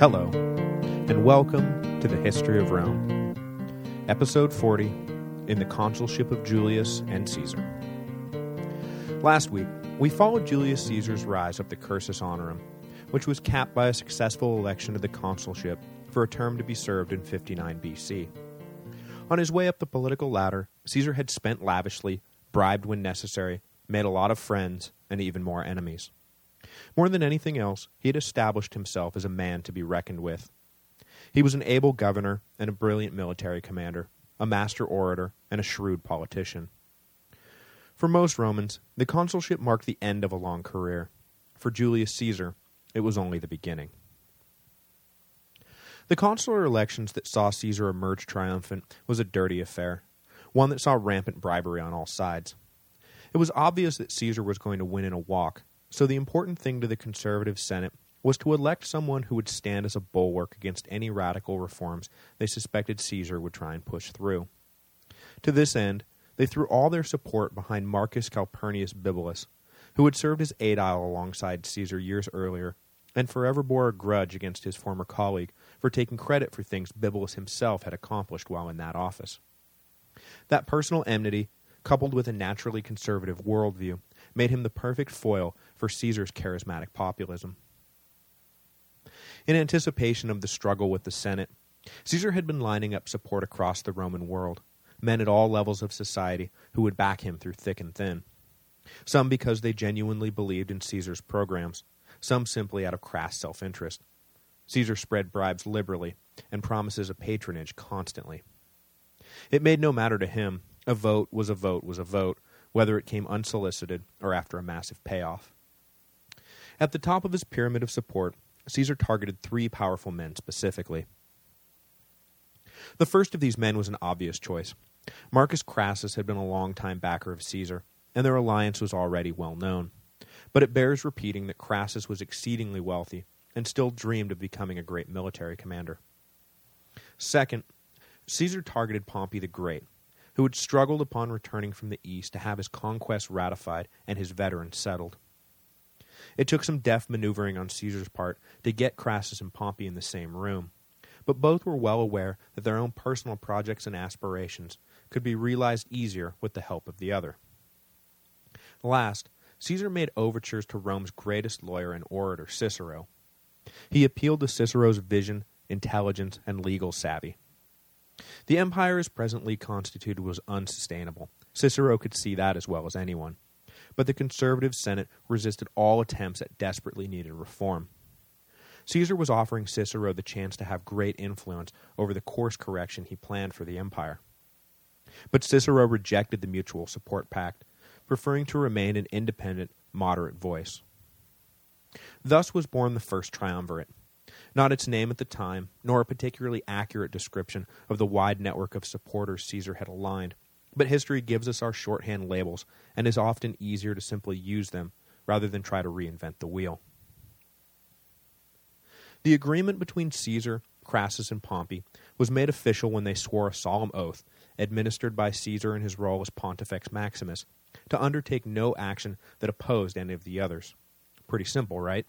Hello, and welcome to the History of Rome, Episode 40, in the Consulship of Julius and Caesar. Last week, we followed Julius Caesar's rise up the Cursus Honorum, which was capped by a successful election to the consulship for a term to be served in 59 BC. On his way up the political ladder, Caesar had spent lavishly, bribed when necessary, made a lot of friends, and even more enemies. More than anything else, he had established himself as a man to be reckoned with. He was an able governor and a brilliant military commander, a master orator, and a shrewd politician. For most Romans, the consulship marked the end of a long career. For Julius Caesar, it was only the beginning. The consular elections that saw Caesar emerge triumphant was a dirty affair, one that saw rampant bribery on all sides. It was obvious that Caesar was going to win in a walk, so the important thing to the conservative Senate was to elect someone who would stand as a bulwark against any radical reforms they suspected Caesar would try and push through. To this end, they threw all their support behind Marcus Calpurnius Bibulus, who had served as aedile alongside Caesar years earlier and forever bore a grudge against his former colleague for taking credit for things Bibulus himself had accomplished while in that office. That personal enmity, coupled with a naturally conservative worldview, made him the perfect foil for Caesar's charismatic populism. In anticipation of the struggle with the Senate, Caesar had been lining up support across the Roman world, men at all levels of society who would back him through thick and thin. Some because they genuinely believed in Caesar's programs, some simply out of crass self-interest. Caesar spread bribes liberally and promises of patronage constantly. It made no matter to him. A vote was a vote was a vote, whether it came unsolicited or after a massive payoff. At the top of his pyramid of support, Caesar targeted three powerful men specifically. The first of these men was an obvious choice. Marcus Crassus had been a long-time backer of Caesar, and their alliance was already well known. But it bears repeating that Crassus was exceedingly wealthy and still dreamed of becoming a great military commander. Second, Caesar targeted Pompey the Great, who had struggled upon returning from the east to have his conquest ratified and his veterans settled. It took some deft maneuvering on Caesar's part to get Crassus and Pompey in the same room, but both were well aware that their own personal projects and aspirations could be realized easier with the help of the other. Last, Caesar made overtures to Rome's greatest lawyer and orator, Cicero. He appealed to Cicero's vision, intelligence, and legal savvy. The empire as presently constituted was unsustainable. Cicero could see that as well as anyone. But the conservative Senate resisted all attempts at desperately needed reform. Caesar was offering Cicero the chance to have great influence over the course correction he planned for the empire. But Cicero rejected the mutual support pact, preferring to remain an independent, moderate voice. Thus was born the first triumvirate, not its name at the time, nor a particularly accurate description of the wide network of supporters Caesar had aligned, but history gives us our shorthand labels and is often easier to simply use them rather than try to reinvent the wheel. The agreement between Caesar, Crassus, and Pompey was made official when they swore a solemn oath, administered by Caesar in his role as Pontifex Maximus, to undertake no action that opposed any of the others. Pretty simple, right?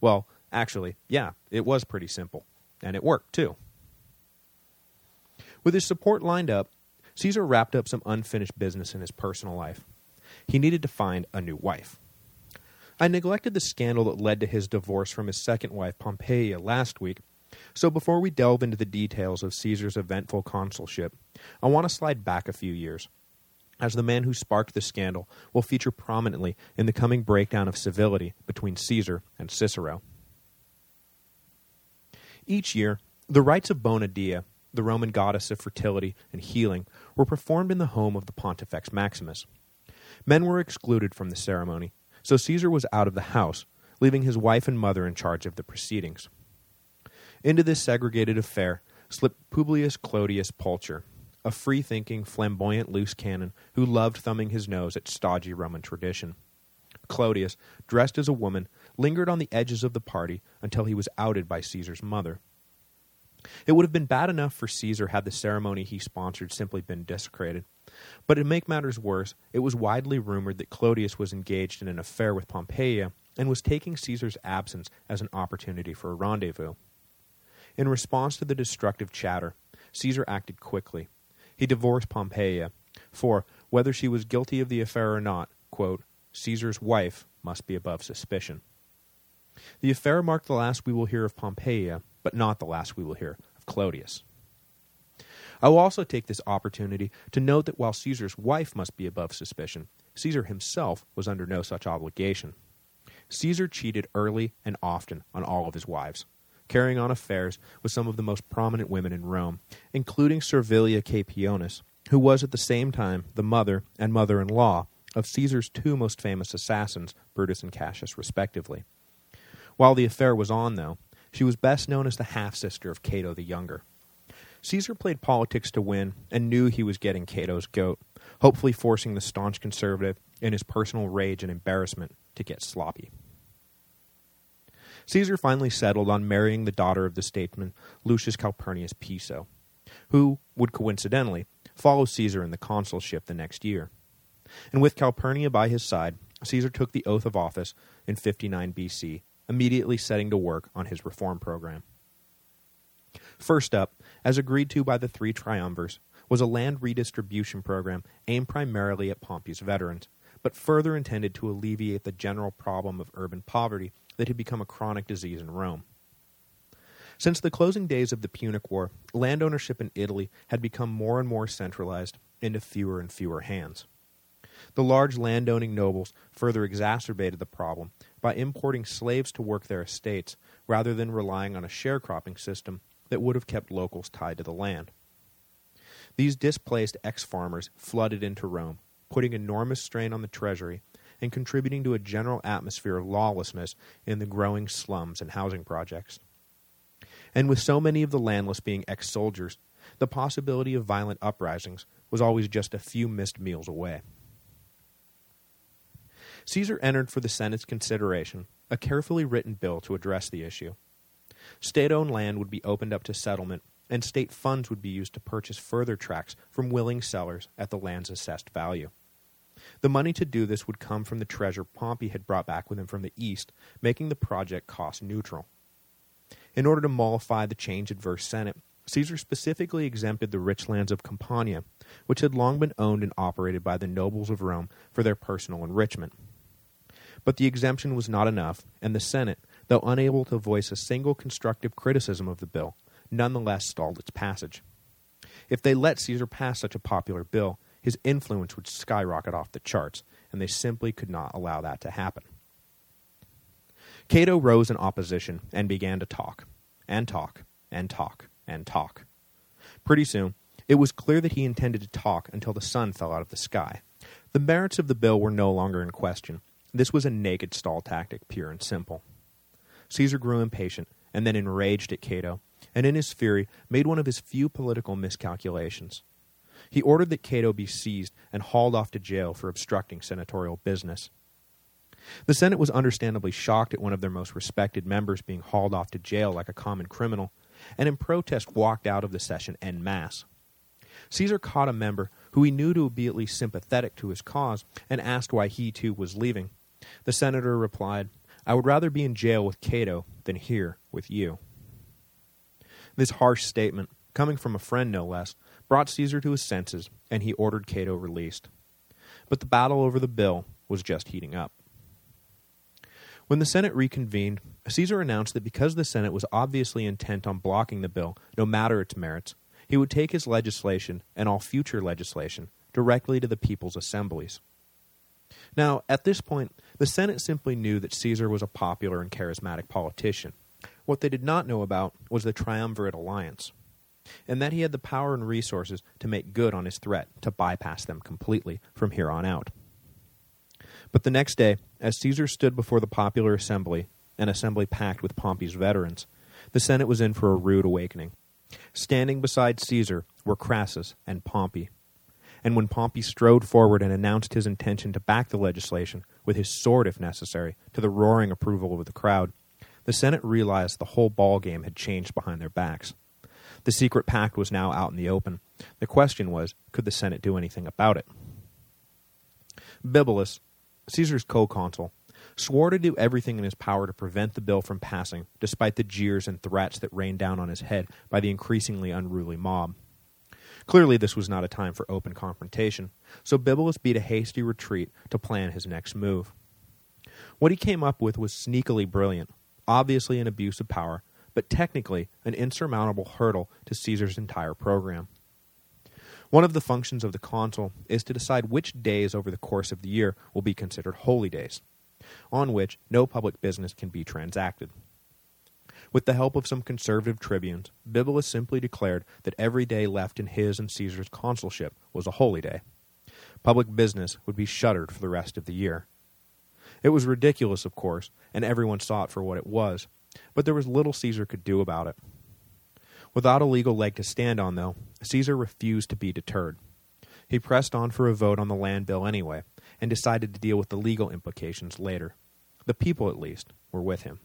Well, Actually, yeah, it was pretty simple. And it worked, too. With his support lined up, Caesar wrapped up some unfinished business in his personal life. He needed to find a new wife. I neglected the scandal that led to his divorce from his second wife, Pompeia, last week, so before we delve into the details of Caesar's eventful consulship, I want to slide back a few years, as the man who sparked the scandal will feature prominently in the coming breakdown of civility between Caesar and Cicero. Each year, the rites of Bona Dea, the Roman goddess of fertility and healing, were performed in the home of the Pontifex Maximus. Men were excluded from the ceremony, so Caesar was out of the house, leaving his wife and mother in charge of the proceedings. Into this segregated affair slipped Publius Clodius Pulcher, a free-thinking, flamboyant loose cannon who loved thumbing his nose at stodgy Roman tradition. Clodius, dressed as a woman, lingered on the edges of the party until he was outed by Caesar's mother. It would have been bad enough for Caesar had the ceremony he sponsored simply been desecrated. But to make matters worse, it was widely rumored that Clodius was engaged in an affair with Pompeia and was taking Caesar's absence as an opportunity for a rendezvous. In response to the destructive chatter, Caesar acted quickly. He divorced Pompeia, for, whether she was guilty of the affair or not, quote, Caesar's wife must be above suspicion. The affair marked the last we will hear of Pompeia, but not the last we will hear of Clodius. I will also take this opportunity to note that while Caesar's wife must be above suspicion, Caesar himself was under no such obligation. Caesar cheated early and often on all of his wives, carrying on affairs with some of the most prominent women in Rome, including Servilia Caepionis, who was at the same time the mother and mother-in-law of Caesar's two most famous assassins, Brutus and Cassius, respectively. While the affair was on, though, she was best known as the half-sister of Cato the Younger. Caesar played politics to win and knew he was getting Cato's goat, hopefully forcing the staunch conservative, in his personal rage and embarrassment, to get sloppy. Caesar finally settled on marrying the daughter of the statesman Lucius Calpurnius Piso, who would coincidentally follow Caesar in the consulship the next year. And with Calpurnia by his side, Caesar took the oath of office in 59 BC, immediately setting to work on his reform program. First up, as agreed to by the three triumvirs, was a land redistribution program aimed primarily at Pompey's veterans, but further intended to alleviate the general problem of urban poverty that had become a chronic disease in Rome. Since the closing days of the Punic War, land ownership in Italy had become more and more centralized into fewer and fewer hands. The large landowning nobles further exacerbated the problem by importing slaves to work their estates rather than relying on a sharecropping system that would have kept locals tied to the land. These displaced ex-farmers flooded into Rome, putting enormous strain on the treasury and contributing to a general atmosphere of lawlessness in the growing slums and housing projects. And with so many of the landless being ex-soldiers, the possibility of violent uprisings was always just a few missed meals away. Caesar entered for the Senate's consideration a carefully written bill to address the issue. State-owned land would be opened up to settlement, and state funds would be used to purchase further tracts from willing sellers at the land's assessed value. The money to do this would come from the treasure Pompey had brought back with him from the east, making the project cost neutral. In order to mollify the change-adverse Senate, Caesar specifically exempted the rich lands of Campania, which had long been owned and operated by the nobles of Rome for their personal enrichment. But the exemption was not enough, and the Senate, though unable to voice a single constructive criticism of the bill, nonetheless stalled its passage. If they let Caesar pass such a popular bill, his influence would skyrocket off the charts, and they simply could not allow that to happen. Cato rose in opposition and began to talk, and talk, and talk, and talk. Pretty soon, it was clear that he intended to talk until the sun fell out of the sky. The merits of the bill were no longer in question. This was a naked stall tactic, pure and simple. Caesar grew impatient, and then enraged at Cato, and in his fury made one of his few political miscalculations. He ordered that Cato be seized and hauled off to jail for obstructing senatorial business. The Senate was understandably shocked at one of their most respected members being hauled off to jail like a common criminal, and in protest walked out of the session en masse. Caesar caught a member who he knew to be at least sympathetic to his cause and asked why he too was leaving. The senator replied, I would rather be in jail with Cato than here with you. This harsh statement, coming from a friend no less, brought Caesar to his senses, and he ordered Cato released. But the battle over the bill was just heating up. When the Senate reconvened, Caesar announced that because the Senate was obviously intent on blocking the bill, no matter its merits, he would take his legislation, and all future legislation, directly to the people's assemblies. Now, at this point, the Senate simply knew that Caesar was a popular and charismatic politician. What they did not know about was the triumvirate alliance, and that he had the power and resources to make good on his threat to bypass them completely from here on out. But the next day, as Caesar stood before the popular assembly, an assembly packed with Pompey's veterans, the Senate was in for a rude awakening. Standing beside Caesar were Crassus and Pompey and when Pompey strode forward and announced his intention to back the legislation, with his sword if necessary, to the roaring approval of the crowd, the Senate realized the whole ball game had changed behind their backs. The secret pact was now out in the open. The question was, could the Senate do anything about it? Bibulus, Caesar's co-consul, swore to do everything in his power to prevent the bill from passing, despite the jeers and threats that rained down on his head by the increasingly unruly mob. Clearly this was not a time for open confrontation, so Bibulus beat a hasty retreat to plan his next move. What he came up with was sneakily brilliant, obviously an abuse of power, but technically an insurmountable hurdle to Caesar's entire program. One of the functions of the consul is to decide which days over the course of the year will be considered holy days, on which no public business can be transacted. With the help of some conservative tribunes, Bibulus simply declared that every day left in his and Caesar's consulship was a holy day. Public business would be shuttered for the rest of the year. It was ridiculous, of course, and everyone saw it for what it was, but there was little Caesar could do about it. Without a legal leg to stand on, though, Caesar refused to be deterred. He pressed on for a vote on the land bill anyway, and decided to deal with the legal implications later. The people, at least, were with him.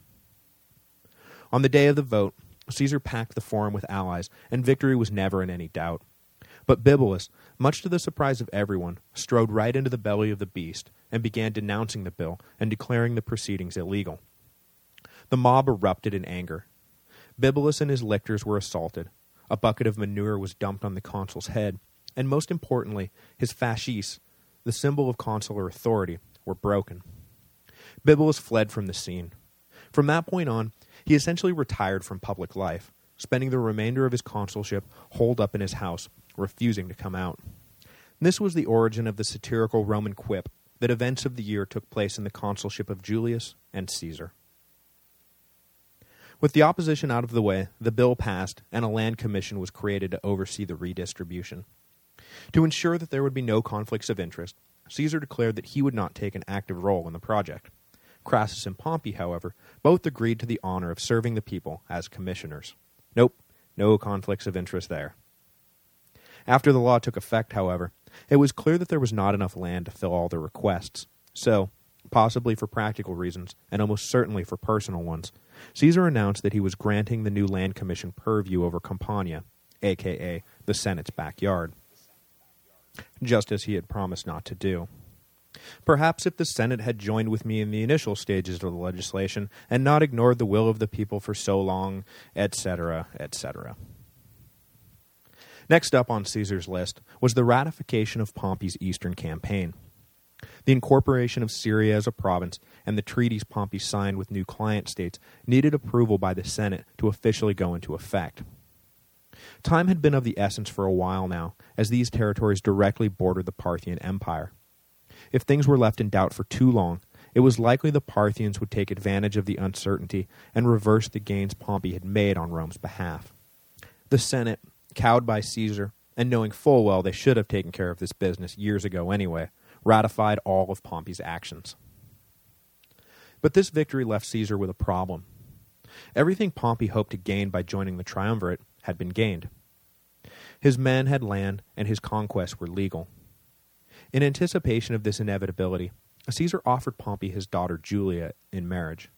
On the day of the vote, Caesar packed the forum with allies, and victory was never in any doubt. But Bibulus, much to the surprise of everyone, strode right into the belly of the beast and began denouncing the bill and declaring the proceedings illegal. The mob erupted in anger. Bibulus and his lictors were assaulted. A bucket of manure was dumped on the consul's head, and most importantly, his fasces, the symbol of consular authority, were broken. Bibulus fled from the scene. From that point on, he essentially retired from public life, spending the remainder of his consulship holed up in his house, refusing to come out. This was the origin of the satirical Roman quip that events of the year took place in the consulship of Julius and Caesar. With the opposition out of the way, the bill passed and a land commission was created to oversee the redistribution. To ensure that there would be no conflicts of interest, Caesar declared that he would not take an active role in the project. Crassus and Pompey, however, both agreed to the honor of serving the people as commissioners. Nope, no conflicts of interest there. After the law took effect, however, it was clear that there was not enough land to fill all the requests. So, possibly for practical reasons, and almost certainly for personal ones, Caesar announced that he was granting the new land commission purview over Campania, aka the Senate's backyard, just as he had promised not to do. Perhaps if the Senate had joined with me in the initial stages of the legislation and not ignored the will of the people for so long, etc., etc. Next up on Caesar's list was the ratification of Pompey's eastern campaign. The incorporation of Syria as a province and the treaties Pompey signed with new client states needed approval by the Senate to officially go into effect. Time had been of the essence for a while now, as these territories directly bordered the Parthian Empire. If things were left in doubt for too long, it was likely the Parthians would take advantage of the uncertainty and reverse the gains Pompey had made on Rome's behalf. The Senate, cowed by Caesar, and knowing full well they should have taken care of this business years ago anyway, ratified all of Pompey's actions. But this victory left Caesar with a problem. Everything Pompey hoped to gain by joining the triumvirate had been gained. His men had land, and his conquests were legal. In anticipation of this inevitability, Caesar offered Pompey his daughter Julia in marriage.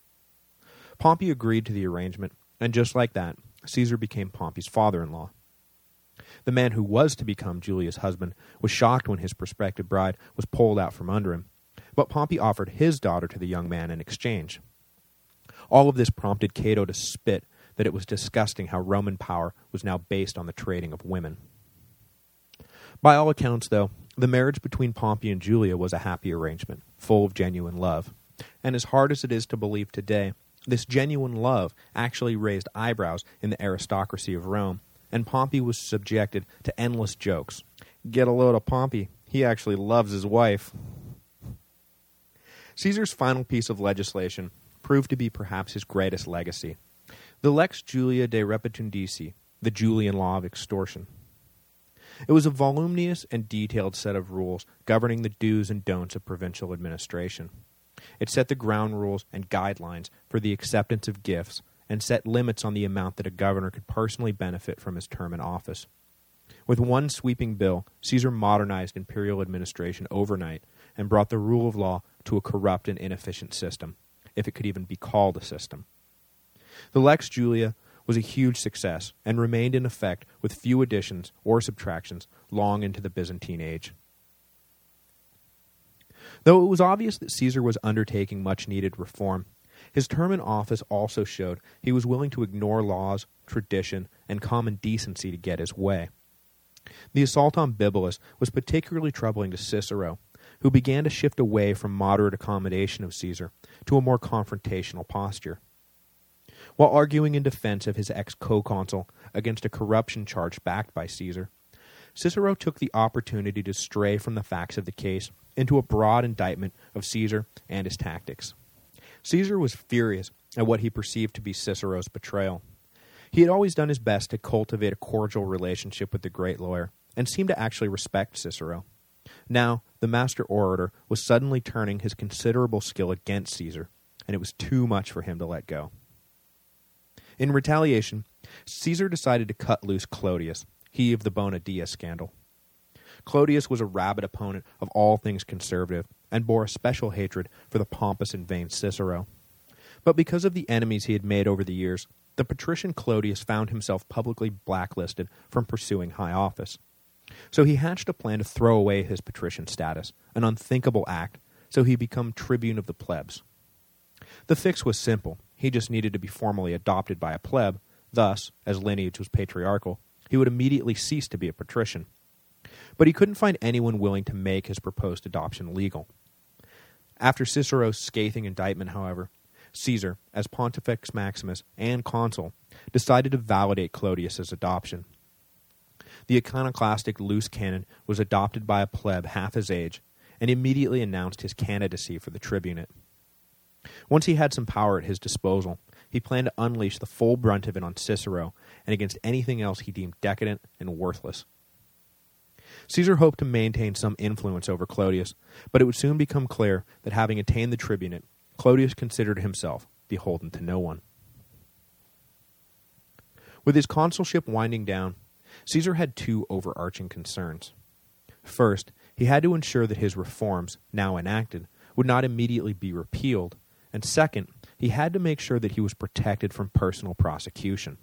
Pompey agreed to the arrangement, and just like that, Caesar became Pompey's father-in-law. The man who was to become Julia's husband was shocked when his prospective bride was pulled out from under him, but Pompey offered his daughter to the young man in exchange. All of this prompted Cato to spit that it was disgusting how Roman power was now based on the trading of women. By all accounts, though, the marriage between Pompey and Julia was a happy arrangement, full of genuine love. And as hard as it is to believe today, this genuine love actually raised eyebrows in the aristocracy of Rome, and Pompey was subjected to endless jokes. Get a load of Pompey. He actually loves his wife. Caesar's final piece of legislation proved to be perhaps his greatest legacy. The Lex Julia de Repetundici, the Julian law of extortion. It was a voluminous and detailed set of rules governing the do's and don'ts of provincial administration. It set the ground rules and guidelines for the acceptance of gifts and set limits on the amount that a governor could personally benefit from his term in office. With one sweeping bill, Caesar modernized imperial administration overnight and brought the rule of law to a corrupt and inefficient system, if it could even be called a system. The Lex Julia was a huge success and remained in effect with few additions or subtractions long into the Byzantine age. Though it was obvious that Caesar was undertaking much-needed reform, his term in office also showed he was willing to ignore laws, tradition, and common decency to get his way. The assault on Bibulus was particularly troubling to Cicero, who began to shift away from moderate accommodation of Caesar to a more confrontational posture. While arguing in defense of his ex-co-consul against a corruption charge backed by Caesar, Cicero took the opportunity to stray from the facts of the case into a broad indictment of Caesar and his tactics. Caesar was furious at what he perceived to be Cicero's betrayal. He had always done his best to cultivate a cordial relationship with the great lawyer, and seemed to actually respect Cicero. Now, the master orator was suddenly turning his considerable skill against Caesar, and it was too much for him to let go. In retaliation, Caesar decided to cut loose Clodius, he of the Bona Dea scandal. Clodius was a rabid opponent of all things conservative, and bore a special hatred for the pompous and vain Cicero. But because of the enemies he had made over the years, the patrician Clodius found himself publicly blacklisted from pursuing high office. So he hatched a plan to throw away his patrician status, an unthinkable act, so he become tribune of the plebs. The fix was simple. He just needed to be formally adopted by a pleb, thus, as lineage was patriarchal, he would immediately cease to be a patrician. But he couldn't find anyone willing to make his proposed adoption legal. After Cicero's scathing indictment, however, Caesar, as Pontifex Maximus and consul, decided to validate Clodius's adoption. The iconoclastic loose cannon was adopted by a pleb half his age, and immediately announced his candidacy for the tribunate. Once he had some power at his disposal, he planned to unleash the full brunt of it on Cicero and against anything else he deemed decadent and worthless. Caesar hoped to maintain some influence over Clodius, but it would soon become clear that having attained the tribunate, Clodius considered himself beholden to no one. With his consulship winding down, Caesar had two overarching concerns. First, he had to ensure that his reforms, now enacted, would not immediately be repealed, and second, he had to make sure that he was protected from personal prosecution.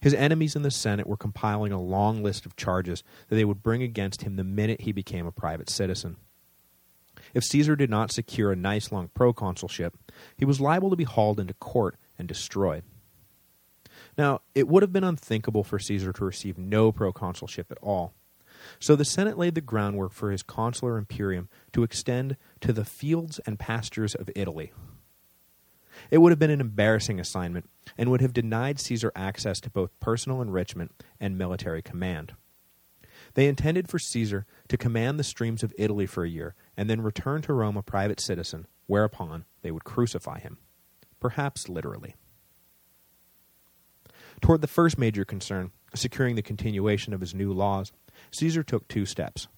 His enemies in the Senate were compiling a long list of charges that they would bring against him the minute he became a private citizen. If Caesar did not secure a nice long proconsulship, he was liable to be hauled into court and destroyed. Now, it would have been unthinkable for Caesar to receive no proconsulship at all. So the Senate laid the groundwork for his consular imperium to extend to the fields and pastures of Italy. It would have been an embarrassing assignment, and would have denied Caesar access to both personal enrichment and military command. They intended for Caesar to command the streams of Italy for a year, and then return to Rome a private citizen, whereupon they would crucify him. Perhaps literally. Toward the first major concern, securing the continuation of his new laws, Caesar took two steps.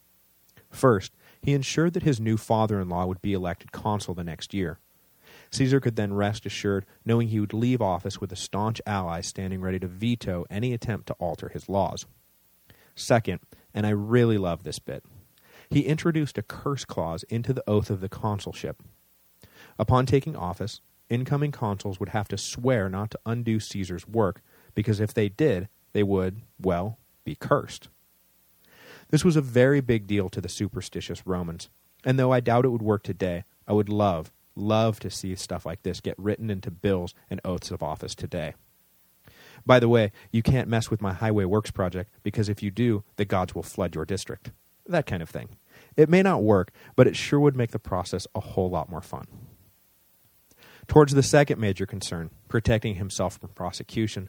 First, he ensured that his new father-in-law would be elected consul the next year. Caesar could then rest assured knowing he would leave office with a staunch ally standing ready to veto any attempt to alter his laws. Second, and I really love this bit, he introduced a curse clause into the oath of the consulship. Upon taking office, incoming consuls would have to swear not to undo Caesar's work, because if they did, they would, well, be cursed. This was a very big deal to the superstitious Romans, and though I doubt it would work today, I would love, love to see stuff like this get written into bills and oaths of office today. By the way, you can't mess with my Highway Works project because if you do, the gods will flood your district. That kind of thing. It may not work, but it sure would make the process a whole lot more fun. Towards the second major concern, protecting himself from prosecution,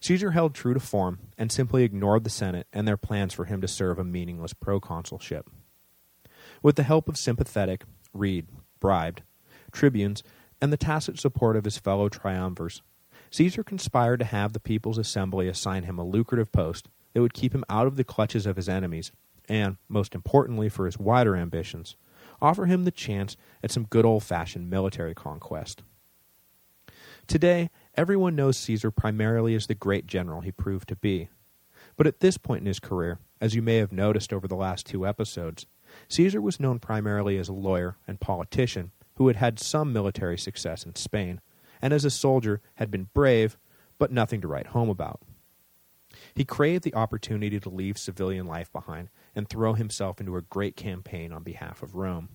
Caesar held true to form and simply ignored the Senate and their plans for him to serve a meaningless proconsulship. With the help of sympathetic, read, bribed, tribunes, and the tacit support of his fellow triumvirs, Caesar conspired to have the People's Assembly assign him a lucrative post that would keep him out of the clutches of his enemies, and, most importantly for his wider ambitions, offer him the chance at some good old-fashioned military conquest. Today, everyone knows Caesar primarily as the great general he proved to be. But at this point in his career, as you may have noticed over the last two episodes, Caesar was known primarily as a lawyer and politician who had had some military success in Spain, and as a soldier had been brave, but nothing to write home about. He craved the opportunity to leave civilian life behind and throw himself into a great campaign on behalf of Rome.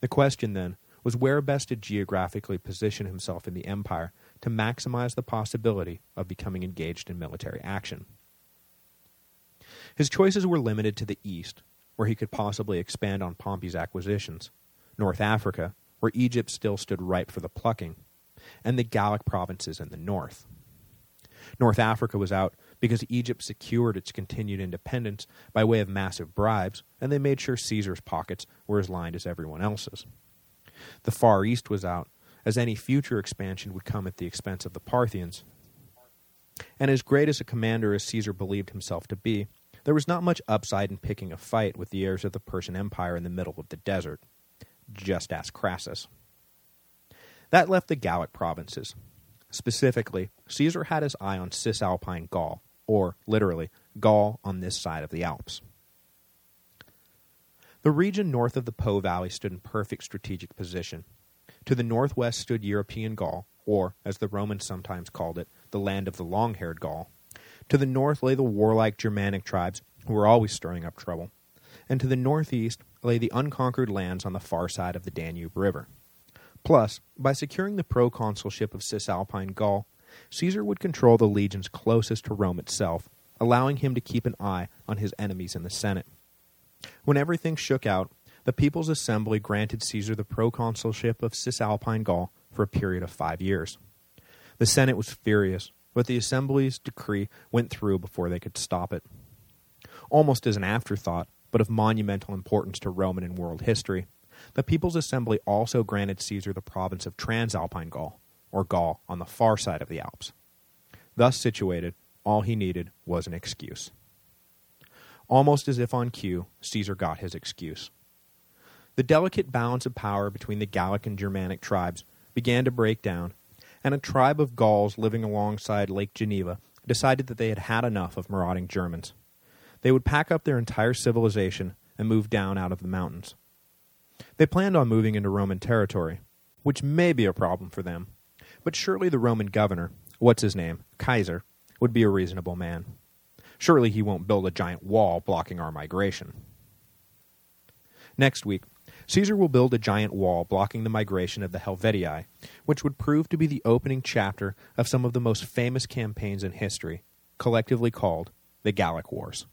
The question, then, was where best to geographically position himself in the empire to maximize the possibility of becoming engaged in military action. His choices were limited to the east, where he could possibly expand on Pompey's acquisitions, North Africa, where Egypt still stood ripe for the plucking, and the Gallic provinces in the north. North Africa was out because Egypt secured its continued independence by way of massive bribes, and they made sure Caesar's pockets were as lined as everyone else's. The Far East was out, as any future expansion would come at the expense of the Parthians. And as great as a commander as Caesar believed himself to be, there was not much upside in picking a fight with the heirs of the Persian Empire in the middle of the desert. Just ask Crassus. That left the Gallic provinces. Specifically, Caesar had his eye on Cisalpine Gaul, or, literally, Gaul on this side of the Alps. The region north of the Po Valley stood in perfect strategic position. To the northwest stood European Gaul, or, as the Romans sometimes called it, the land of the long-haired Gaul. To the north lay the warlike Germanic tribes, who were always stirring up trouble. And to the northeast lay the unconquered lands on the far side of the Danube River. Plus, by securing the proconsulship of Cisalpine Gaul, Caesar would control the legions closest to Rome itself, allowing him to keep an eye on his enemies in the Senate. When everything shook out, the People's Assembly granted Caesar the proconsulship of Cisalpine Gaul for a period of five years. The Senate was furious, but the Assembly's decree went through before they could stop it. Almost as an afterthought, but of monumental importance to Roman and world history, the People's Assembly also granted Caesar the province of Transalpine Gaul, or Gaul on the far side of the Alps. Thus situated, all he needed was an excuse. Almost as if on cue, Caesar got his excuse. The delicate balance of power between the Gallic and Germanic tribes began to break down, and a tribe of Gauls living alongside Lake Geneva decided that they had had enough of marauding Germans. They would pack up their entire civilization and move down out of the mountains. They planned on moving into Roman territory, which may be a problem for them, but surely the Roman governor, what's his name, Kaiser, would be a reasonable man. Surely he won't build a giant wall blocking our migration. Next week, Caesar will build a giant wall blocking the migration of the Helvetii, which would prove to be the opening chapter of some of the most famous campaigns in history, collectively called the Gallic Wars.